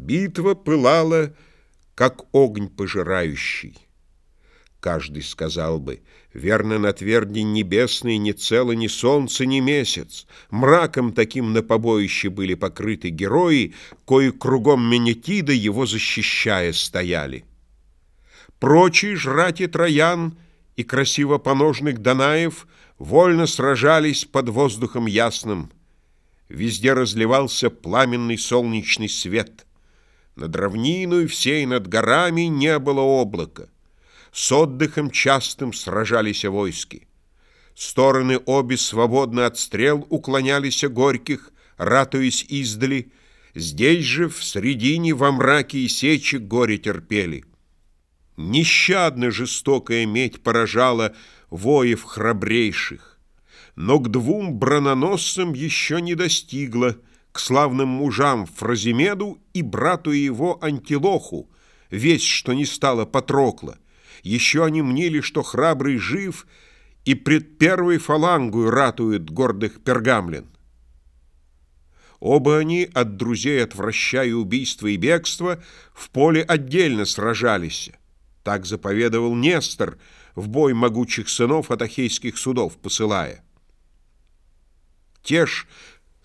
Битва пылала, как огонь пожирающий. Каждый сказал бы, верно на тверди небесной ни цело ни солнце, ни месяц. Мраком таким на побоище были покрыты герои, кои кругом Менетида его защищая стояли. Прочие жрати троян и красиво поножных Данаев вольно сражались под воздухом ясным. Везде разливался пламенный солнечный свет — над равниной всей над горами не было облака. С отдыхом частым сражались войски. Стороны обе свободно от стрел уклонялись горьких, ратуясь издали. Здесь же, в средине, во мраке и сечи горе терпели. Нещадно жестокая медь поражала воев храбрейших, но к двум брононосцам еще не достигла — к славным мужам Фразимеду и брату его Антилоху, весь, что не стало Патрокла. Еще они мнили, что храбрый жив и пред первой фалангую ратует гордых пергамлен. Оба они, от друзей отвращая убийство и бегство, в поле отдельно сражались. Так заповедовал Нестор, в бой могучих сынов от ахейских судов посылая. Те ж,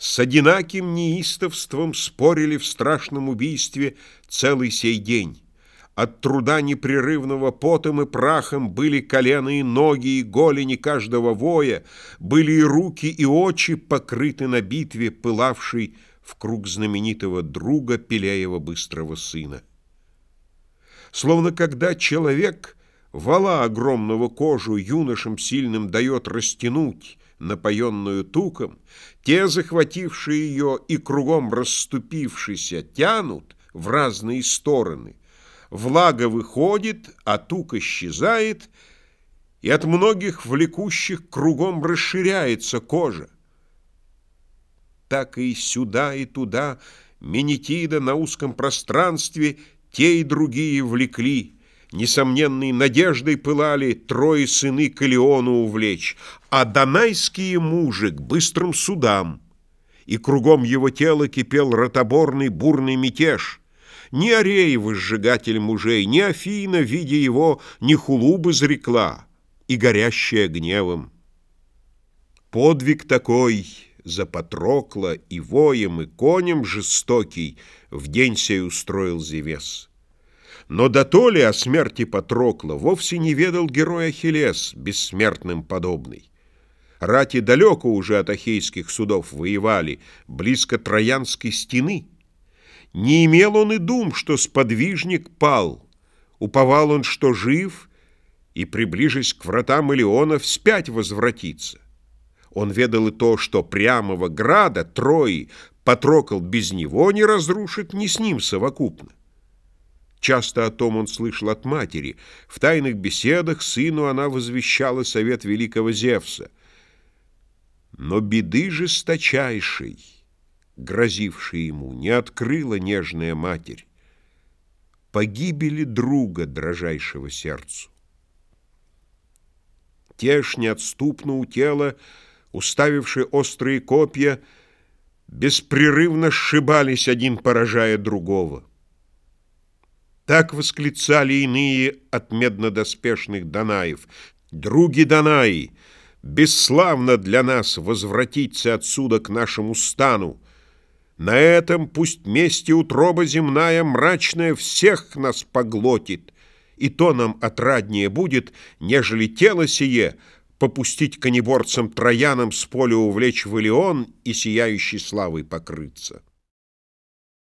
с одинаким неистовством спорили в страшном убийстве целый сей день. От труда непрерывного потом и прахом были колено и ноги и голени каждого воя, были и руки и очи покрыты на битве, пылавшей в круг знаменитого друга Пелеева быстрого сына. Словно когда человек вала огромного кожу юношам сильным дает растянуть, напоенную туком, те, захватившие ее и кругом расступившиеся, тянут в разные стороны. Влага выходит, а тук исчезает, и от многих влекущих кругом расширяется кожа. Так и сюда, и туда Менетида на узком пространстве те и другие влекли — Несомненной надеждой пылали трое сыны Калиону увлечь, а донайские мужи к быстрым судам. И кругом его тела кипел ротоборный бурный мятеж. Ни Ареева, сжигатель мужей, ни Афина, видя его, ни хулубы зрекла, и горящая гневом. Подвиг такой за Патрокла и воем, и конем жестокий в день сей устроил Зевес. Но до то ли о смерти Патрокла вовсе не ведал герой Ахиллес, бессмертным подобный. Рати далеко уже от ахейских судов воевали, близко Троянской стены. Не имел он и дум, что сподвижник пал. Уповал он, что жив, и, приближясь к вратам Илеона, вспять возвратится. Он ведал и то, что прямого града Трои Патрокл без него не разрушит, ни с ним совокупно. Часто о том он слышал от матери. В тайных беседах сыну она возвещала совет великого Зевса. Но беды жесточайшей, грозившей ему, не открыла нежная матерь. Погибели друга, дрожайшего сердцу. Те ж неотступно у тела, уставившие острые копья, беспрерывно сшибались один, поражая другого. Так восклицали иные от меднодоспешных Данаев. «Други Данаи, бесславно для нас возвратиться отсюда к нашему стану. На этом пусть мести утроба земная мрачная всех нас поглотит, и то нам отраднее будет, нежели тело сие попустить конеборцам троянам с поля увлечь в Илеон и сияющей славой покрыться».